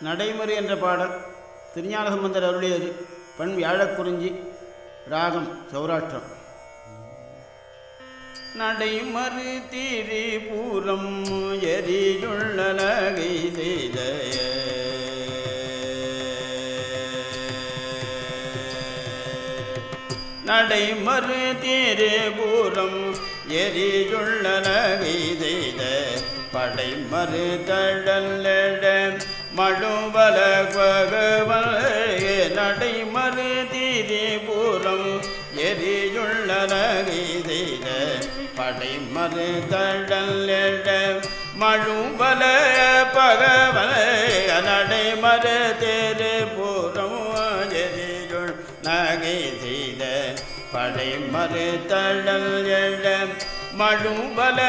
நடைமுறை என்ற பாடல் திருஞான சம்பந்தர் அருளியது. பண் வியாழக்குறிஞ்சி ராகம் சௌராஷ்டிரம். நடைமறு திரிபுரம் எரியுள்ளகை செய்த நடைமறு திரிபுரம் எரியுள்ளகை செய்த படைமறு தடல்லட மழுவல பகவல் நடைமறு திரிபுரம் எரியுள்ள நகை செய்த படைமறு தடல்லட மழுவல பகவல் நடைமறு திரிபுரம் எரியுள் நகை செய்த படைமறு தடல் எழ மழுவல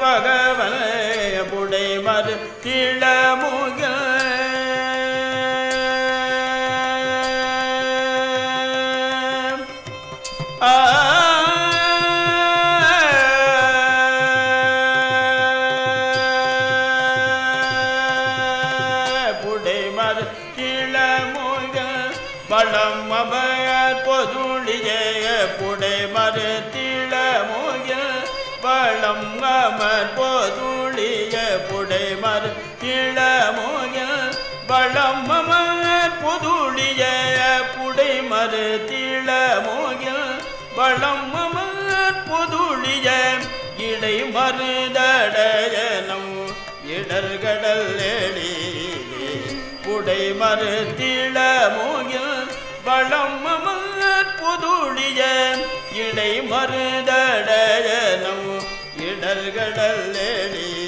பகவல் புடைமறு திளமு புடைமறு திளமுக பழம் அமர் பொதுளிய புடைமறு திளமுக பழம் அமர் பொதுளிய புடைமறு திளமுக பழம் அமர் பொதுளிய புடைமறு திளமுக பழம் புதுளிய இடை மருதடயனம். இடர்கடல் எழிலே புடை மறுத்திள மூகில் பழம் புதுளிய இடை மருதடயனம். இடர்கடல் எழிலே